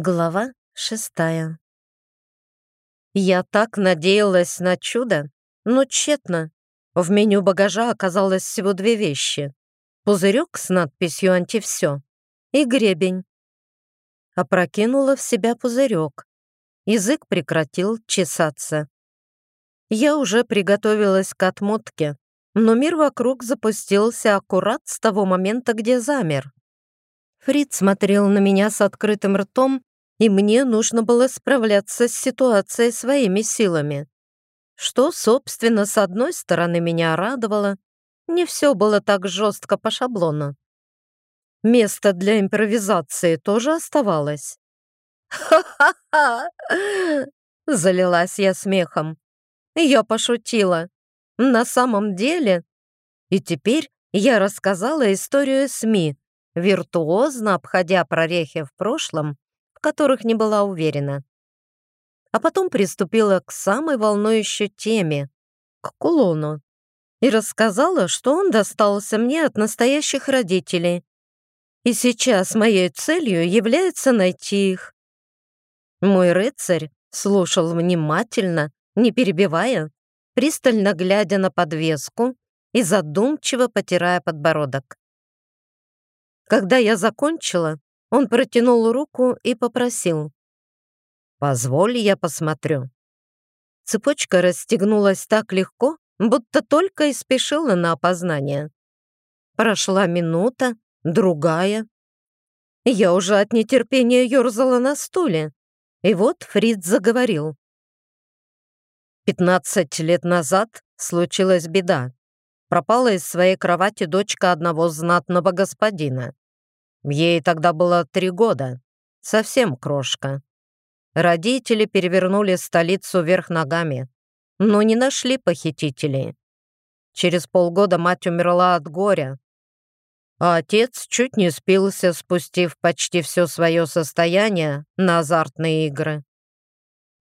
Глава шестая. Я так надеялась на чудо, но тщетно. В меню багажа оказалось всего две вещи. Пузырек с надписью «Антивсё» и гребень. Опрокинула в себя пузырек. Язык прекратил чесаться. Я уже приготовилась к отмотке, но мир вокруг запустился аккурат с того момента, где замер. Фрид смотрел на меня с открытым ртом, и мне нужно было справляться с ситуацией своими силами. Что, собственно, с одной стороны меня радовало, не все было так жестко по шаблону. Место для импровизации тоже оставалось. «Ха-ха-ха!» — залилась я смехом. Я пошутила. На самом деле... И теперь я рассказала историю СМИ, виртуозно обходя прорехи в прошлом в которых не была уверена. А потом приступила к самой волнующей теме — к кулону. И рассказала, что он достался мне от настоящих родителей. И сейчас моей целью является найти их. Мой рыцарь слушал внимательно, не перебивая, пристально глядя на подвеску и задумчиво потирая подбородок. Когда я закончила, он протянул руку и попросил. «Позволь, я посмотрю». Цепочка расстегнулась так легко, будто только и спешила на опознание. Прошла минута, другая. Я уже от нетерпения ерзала на стуле. И вот Фрид заговорил. Пятнадцать лет назад случилась беда. Пропала из своей кровати дочка одного знатного господина. Ей тогда было три года, совсем крошка. Родители перевернули столицу вверх ногами, но не нашли похитителей. Через полгода мать умерла от горя, а отец чуть не спился, спустив почти все свое состояние на азартные игры.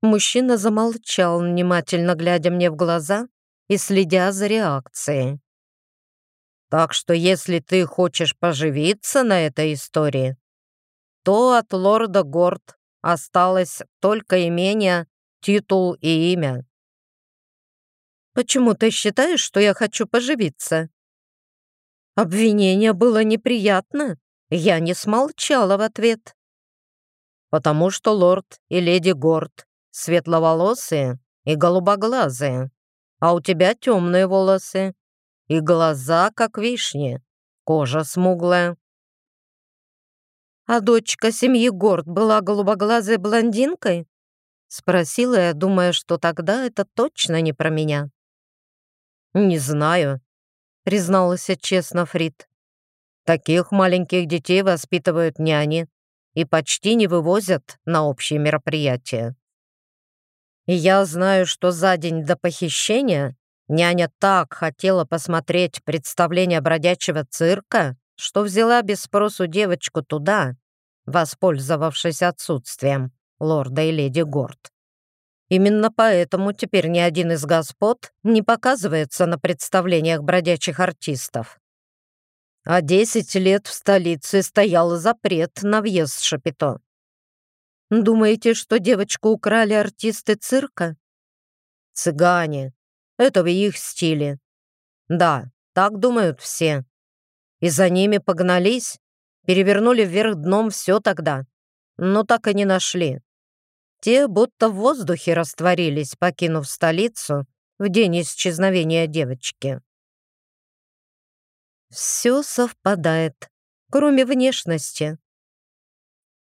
Мужчина замолчал, внимательно глядя мне в глаза и следя за реакцией. Так что если ты хочешь поживиться на этой истории, то от лорда Горд осталось только имение, титул и имя. Почему ты считаешь, что я хочу поживиться? Обвинение было неприятно. Я не смолчала в ответ. Потому что лорд и леди Горд светловолосые и голубоглазые, а у тебя темные волосы и глаза, как вишни, кожа смуглая. «А дочка семьи Горд была голубоглазой блондинкой?» Спросила я, думая, что тогда это точно не про меня. «Не знаю», — призналась честно Фрид. «Таких маленьких детей воспитывают няни и почти не вывозят на общие мероприятия. И я знаю, что за день до похищения Няня так хотела посмотреть представление бродячего цирка, что взяла без спросу девочку туда, воспользовавшись отсутствием лорда и леди Горд. Именно поэтому теперь ни один из господ не показывается на представлениях бродячих артистов. А десять лет в столице стоял запрет на въезд Шапито. Думаете, что девочку украли артисты цирка? Цыгане, это в их стиле. Да, так думают все. И за ними погнались, перевернули вверх дном все тогда, но так и не нашли. Те будто в воздухе растворились, покинув столицу в день исчезновения девочки. Все совпадает, кроме внешности.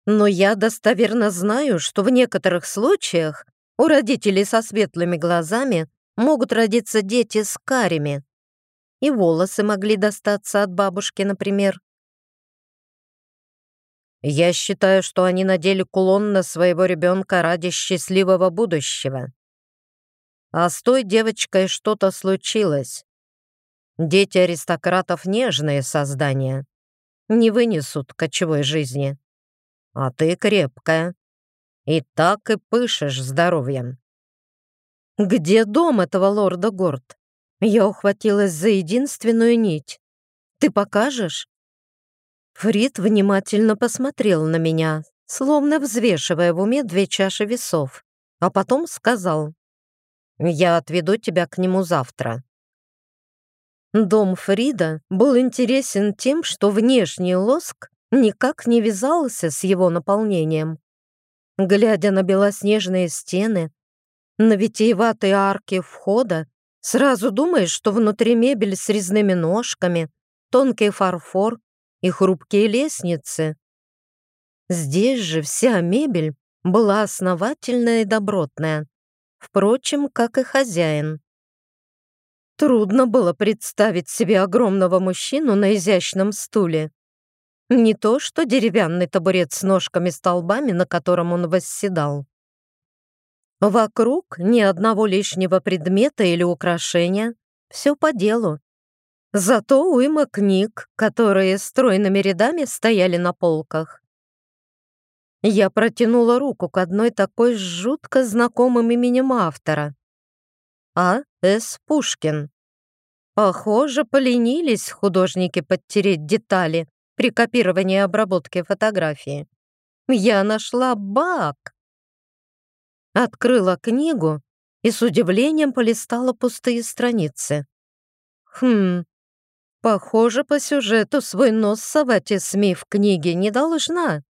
Но я достоверно знаю, что в некоторых случаях у родителей со светлыми глазами могут родиться дети с карими. И волосы могли достаться от бабушки, например. Я считаю, что они надели кулон на своего ребенка ради счастливого будущего. А с той девочкой что-то случилось. Дети аристократов — нежные создания. Не вынесут кочевой жизни. А ты крепкая. И так и пышешь здоровьем. «Где дом этого лорда Горд?» Я ухватилась за единственную нить. «Ты покажешь?» Фрид внимательно посмотрел на меня, словно взвешивая в уме две чаши весов, а потом сказал, «Я отведу тебя к нему завтра». Дом Фрида был интересен тем, что внешний лоск никак не вязался с его наполнением. Глядя на белоснежные стены, на витиеватые арки входа, сразу думаешь, что внутри мебель с резными ножками, тонкий фарфор и хрупкие лестницы. Здесь же вся мебель была основательная и добротная, впрочем, как и хозяин. Трудно было представить себе огромного мужчину на изящном стуле. Не то что деревянный табурет с ножками-столбами, на котором он восседал. Вокруг ни одного лишнего предмета или украшения, все по делу. Зато уйма книг, которые стройными рядами стояли на полках. Я протянула руку к одной такой жутко знакомым именем автора. А. С. Пушкин. Похоже, поленились художники подтереть детали при копировании и обработке фотографии. Я нашла баг. Открыла книгу и с удивлением полистала пустые страницы. Хм, похоже, по сюжету свой нос совать и СМИ в книге не должна.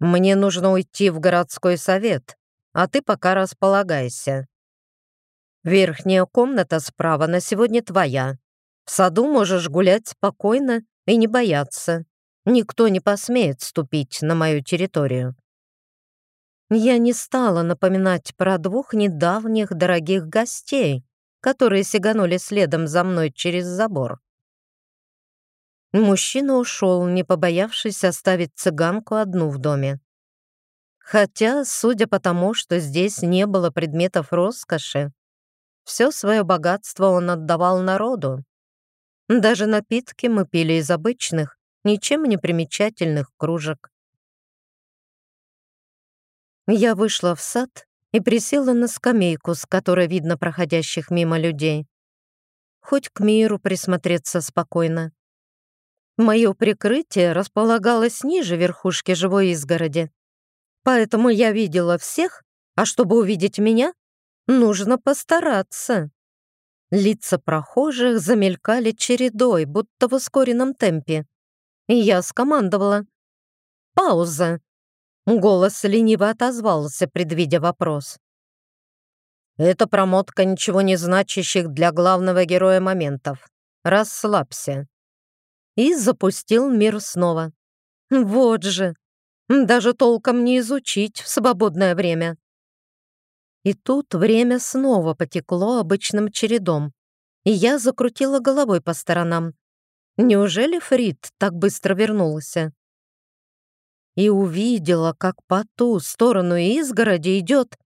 Мне нужно уйти в городской совет, а ты пока располагайся. Верхняя комната справа на сегодня твоя. В саду можешь гулять спокойно и не бояться. Никто не посмеет ступить на мою территорию. Я не стала напоминать про двух недавних дорогих гостей, которые сиганули следом за мной через забор. Мужчина ушел, не побоявшись оставить цыганку одну в доме. Хотя, судя по тому, что здесь не было предметов роскоши, все свое богатство он отдавал народу. Даже напитки мы пили из обычных, ничем не примечательных кружек. Я вышла в сад и присела на скамейку, с которой видно проходящих мимо людей. Хоть к миру присмотреться спокойно. Мое прикрытие располагалось ниже верхушки живой изгороди. Поэтому я видела всех, а чтобы увидеть меня, Нужно постараться. Лица прохожих замелькали чередой, будто в ускоренном темпе. И я скомандовала. «Пауза!» Голос лениво отозвался, предвидя вопрос. «Это промотка ничего не значащих для главного героя моментов. Расслабься». И запустил мир снова. Вот же! Даже толком не изучить в свободное время. И тут время снова потекло обычным чередом, и я закрутила головой по сторонам. Неужели Фрид так быстро вернулся? И увидела, как по ту сторону изгороди идет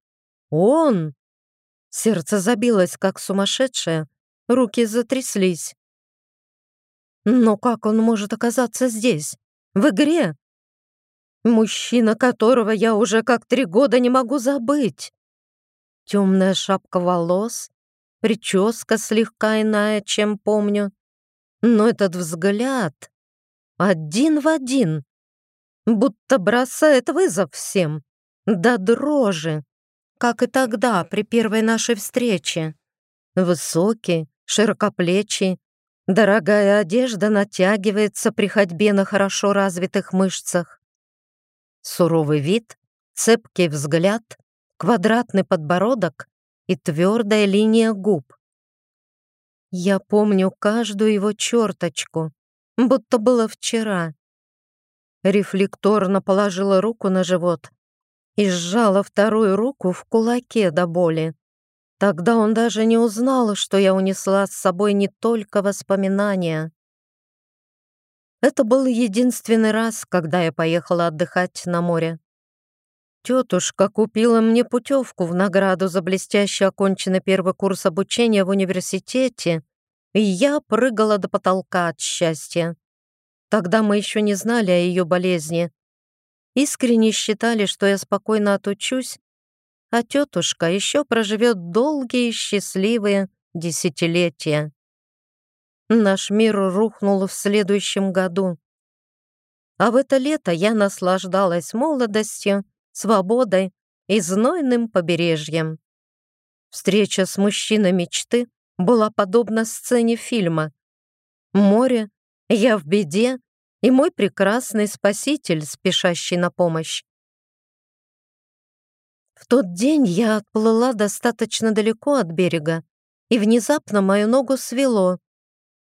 он. Сердце забилось, как сумасшедшее, руки затряслись. Но как он может оказаться здесь, в игре? Мужчина, которого я уже как три года не могу забыть. Темная шапка волос, прическа слегка иная, чем помню. Но этот взгляд один в один, будто бросает вызов всем, до дрожи, как и тогда, при первой нашей встрече. Высокий, широкоплечий, дорогая одежда натягивается при ходьбе на хорошо развитых мышцах. Суровый вид, цепкий взгляд, квадратный подбородок и твердая линия губ. Я помню каждую его черточку, будто было вчера. Рефлекторно положила руку на живот и сжала вторую руку в кулаке до боли. Тогда он даже не узнал, что я унесла с собой не только воспоминания. Это был единственный раз, когда я поехала отдыхать на море. Тетушка купила мне путевку в награду за блестяще оконченный первый курс обучения в университете, и я прыгала до потолка от счастья. Тогда мы еще не знали о ее болезни. Искренне считали, что я спокойно отучусь, а тетушка еще проживет долгие счастливые десятилетия. Наш мир рухнул в следующем году. А в это лето я наслаждалась молодостью, свободой и знойным побережьем. Встреча с мужчиной мечты была подобна сцене фильма. Море, я в беде и мой прекрасный спаситель, спешащий на помощь. В тот день я отплыла достаточно далеко от берега, и внезапно мою ногу свело.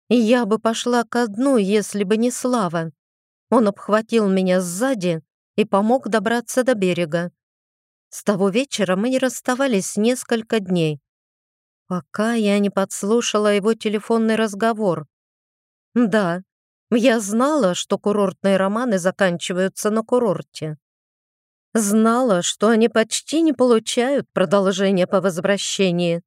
И я бы пошла ко дну, если бы не Слава. Он обхватил меня сзади и помог добраться до берега. С того вечера мы не расставались несколько дней, пока я не подслушала его телефонный разговор. Да, я знала, что курортные романы заканчиваются на курорте. Знала, что они почти не получают продолжения по возвращении.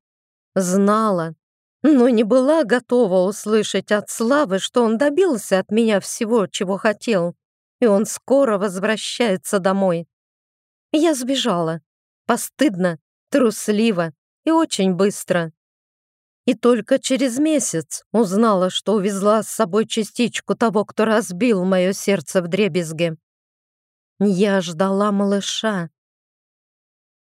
Знала, но не была готова услышать от Славы, что он добился от меня всего, чего хотел, и он скоро возвращается домой. Я сбежала. Постыдно, трусливо и очень быстро. И только через месяц узнала, что увезла с собой частичку того, кто разбил мое сердце в дребезге. Я ждала малыша.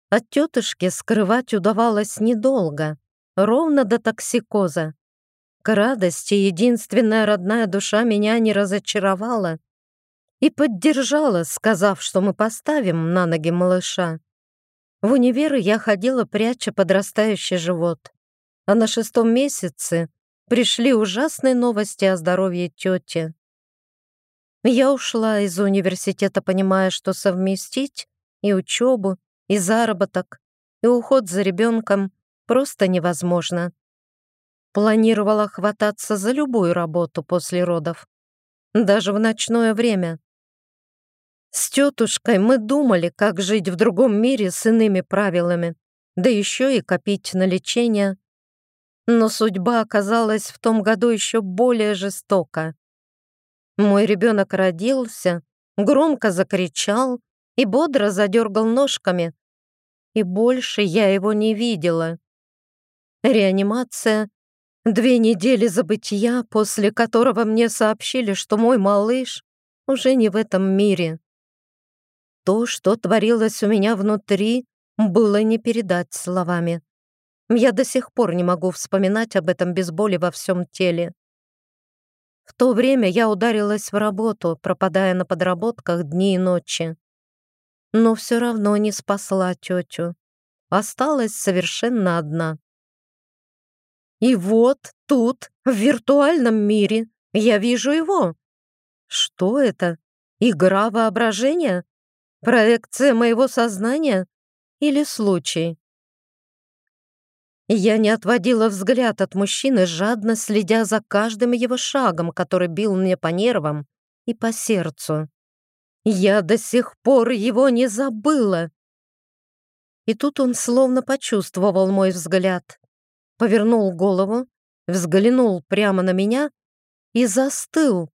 От тетушки скрывать удавалось недолго, ровно до токсикоза. К радости единственная родная душа меня не разочаровала и поддержала, сказав, что мы поставим на ноги малыша. В универ я ходила, пряча подрастающий живот а на шестом месяце пришли ужасные новости о здоровье тети. Я ушла из университета, понимая, что совместить и учебу, и заработок, и уход за ребенком просто невозможно. Планировала хвататься за любую работу после родов, даже в ночное время. С тетушкой мы думали, как жить в другом мире с иными правилами, да еще и копить на лечение, но судьба оказалась в том году еще более жестока. Мой ребенок родился, громко закричал и бодро задергал ножками. И больше я его не видела. Реанимация, две недели забытия, после которого мне сообщили, что мой малыш уже не в этом мире. То, что творилось у меня внутри, было не передать словами. Я до сих пор не могу вспоминать об этом без боли во всем теле. В то время я ударилась в работу, пропадая на подработках дни и ночи. Но все равно не спасла тетю. Осталась совершенно одна. И вот тут, в виртуальном мире, я вижу его. Что это? Игра воображения? Проекция моего сознания? Или случай? Я не отводила взгляд от мужчины, жадно следя за каждым его шагом, который бил мне по нервам и по сердцу. Я до сих пор его не забыла. И тут он словно почувствовал мой взгляд, повернул голову, взглянул прямо на меня и застыл.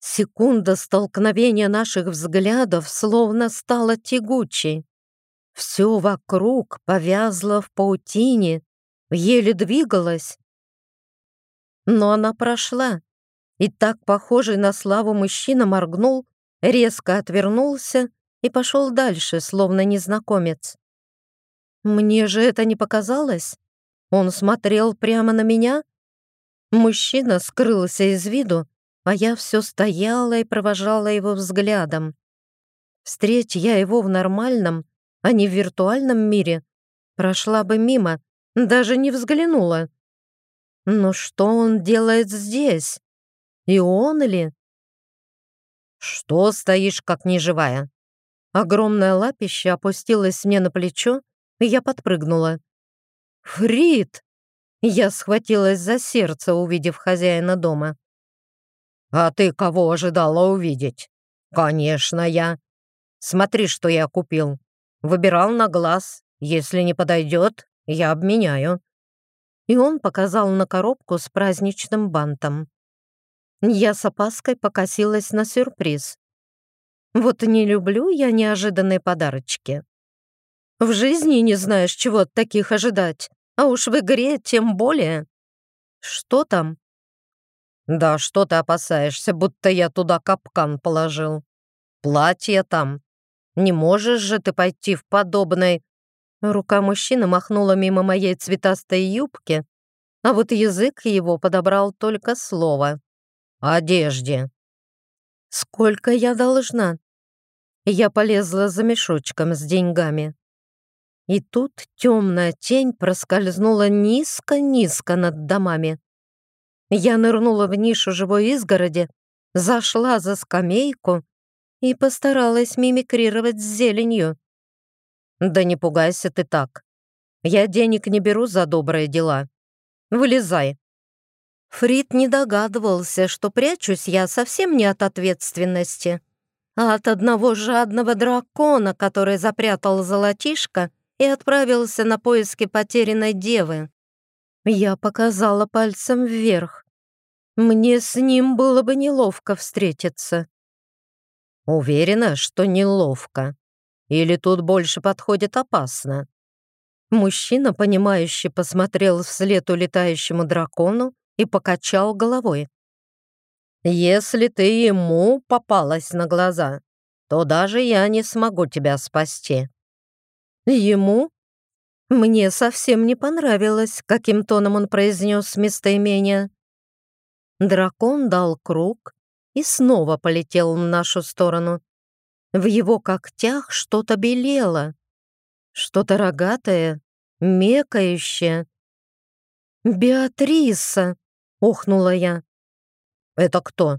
Секунда столкновения наших взглядов словно стала тягучей. Все вокруг повязло в паутине, еле двигалось. Но она прошла, и так похожий на славу мужчина моргнул, резко отвернулся и пошел дальше, словно незнакомец. Мне же это не показалось. Он смотрел прямо на меня. Мужчина скрылся из виду, а я все стояла и провожала его взглядом. Встреть я его в нормальном, а не в виртуальном мире, прошла бы мимо, даже не взглянула. Но что он делает здесь? И он ли? Что стоишь, как неживая? Огромное лапище опустилось мне на плечо, и я подпрыгнула. «Фрид!» Я схватилась за сердце, увидев хозяина дома. «А ты кого ожидала увидеть?» «Конечно, я. Смотри, что я купил. Выбирал на глаз. Если не подойдет, я обменяю». И он показал на коробку с праздничным бантом. Я с опаской покосилась на сюрприз. Вот не люблю я неожиданные подарочки. В жизни не знаешь, чего от таких ожидать, а уж в игре тем более. Что там? Да что ты опасаешься, будто я туда капкан положил? Платье там. Не можешь же ты пойти в подобной...» Рука мужчины махнула мимо моей цветастой юбки, а вот язык его подобрал только слово. «Одежде». «Сколько я должна?» Я полезла за мешочком с деньгами. И тут темная тень проскользнула низко-низко над домами. Я нырнула в нишу живой изгороди, зашла за скамейку и постаралась мимикрировать с зеленью. «Да не пугайся ты так. Я денег не беру за добрые дела. Вылезай». Фрид не догадывался, что прячусь я совсем не от ответственности, а от одного жадного дракона, который запрятал золотишко и отправился на поиски потерянной девы. Я показала пальцем вверх. Мне с ним было бы неловко встретиться. Уверена, что неловко. Или тут больше подходит опасно. Мужчина, понимающе посмотрел вслед улетающему дракону и покачал головой. «Если ты ему попалась на глаза, то даже я не смогу тебя спасти». «Ему?» Мне совсем не понравилось, каким тоном он произнес местоимение. Дракон дал круг и снова полетел в нашу сторону. В его когтях что-то белело, что-то рогатое, мекающее. «Беатриса!» — охнула я. «Это кто?»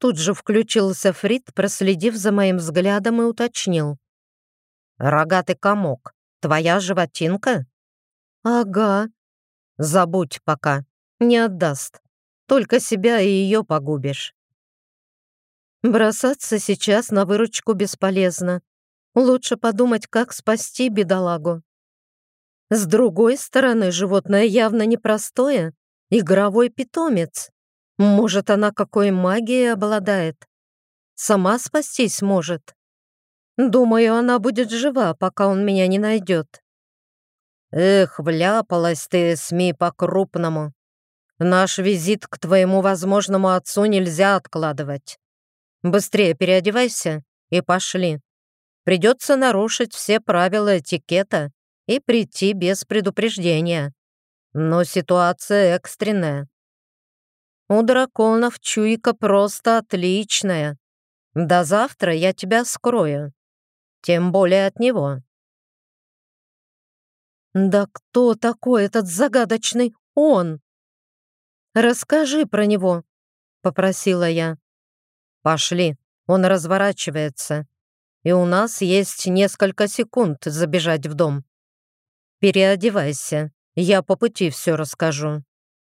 Тут же включился Фрид, проследив за моим взглядом и уточнил. «Рогатый комок, твоя животинка?» «Ага». «Забудь пока, не отдаст. Только себя и ее погубишь». Бросаться сейчас на выручку бесполезно. Лучше подумать, как спасти бедолагу. С другой стороны, животное явно непростое, игровой питомец. Может, она какой магией обладает? Сама спастись может. Думаю, она будет жива, пока он меня не найдет. Эх, вляпалась ты, СМИ, по-крупному. Наш визит к твоему возможному отцу нельзя откладывать. Быстрее переодевайся и пошли. Придется нарушить все правила этикета и прийти без предупреждения. Но ситуация экстренная. У драконов чуйка просто отличная. До завтра я тебя скрою. Тем более от него. Да кто такой этот загадочный он? Расскажи про него, попросила я. «Пошли, он разворачивается, и у нас есть несколько секунд забежать в дом. Переодевайся, я по пути все расскажу».